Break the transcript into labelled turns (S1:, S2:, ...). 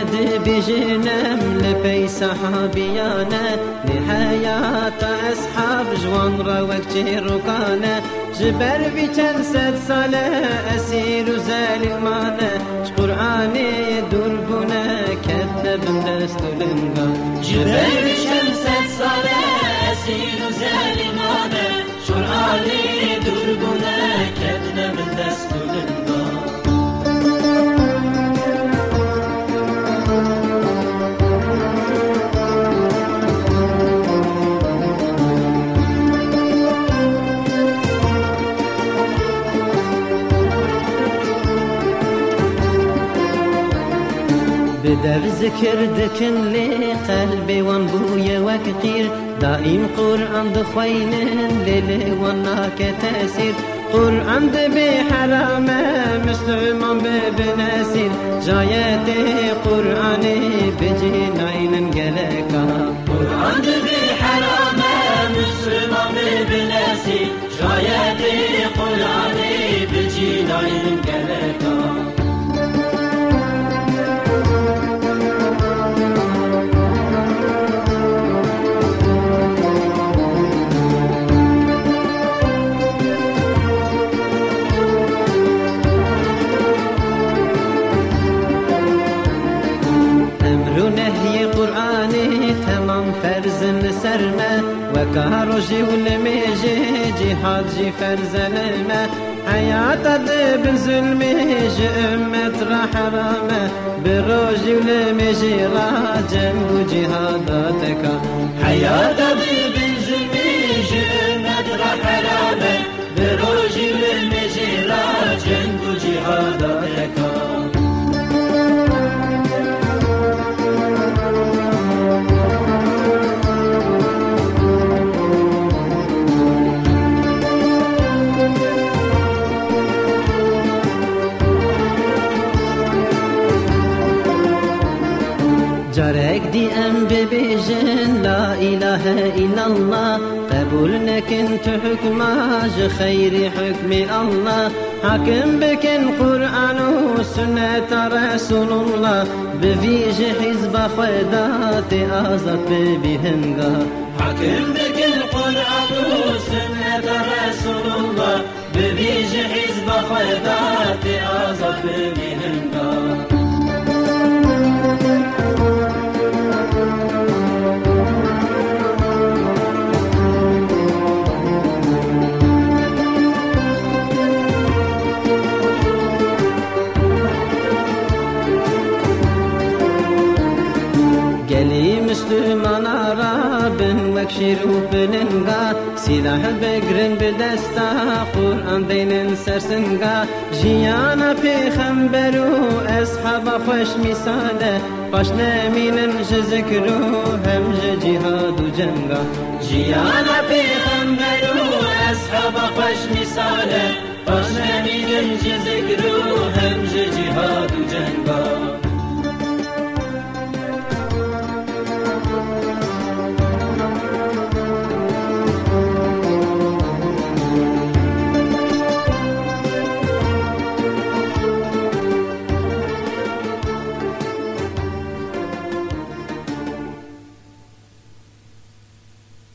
S1: بجنم لبي صحابيانا لحياة أصحاب جوان روك جيروكانا جبر في تنسد صلاة أسير زالمانا قرآني يدور بنا كذب دستورنغا
S2: جبر في تنسد صلاة أسير زالمانا قرآني يدور بنا
S1: بدر ذكر دكن لي قلبي وانبويا وكثير دائم قرآن دخوين للي وناك تأثير قرآن دبي حرامة مسلمان ببناسير جايتي قرآني بجين عين قلقا
S2: قرآن دبي حرامة مسلمان ببناسير جايتي قرآني بجين عين قلقا
S1: سرما وكاروجي والميجي جي فرزن ما. حياة دب ظلمي أمة رحرامة بروجي والميجي راجم وجهاداتك
S2: حياة دب
S1: ام ببيجن لا إله إلا الله. قبول كنت حكماج خير حكم الله. حاكم بكن قرآن وسنة رسول الله. بفيج حزب خدات آزاد ببيهنغا
S2: حاكم بكن قرآن وسنة رسول الله. بفيج حزب خدات
S1: عرب وكشير وبننقا سلاح بقرن بدستا قرآن دين سرسنقا جيانا في خنبرو أصحاب خوش مثاله قشنا من جذكرو هم جهاد وجنقا
S2: جيانا في خنبرو أصحاب خوش مثاله قشنا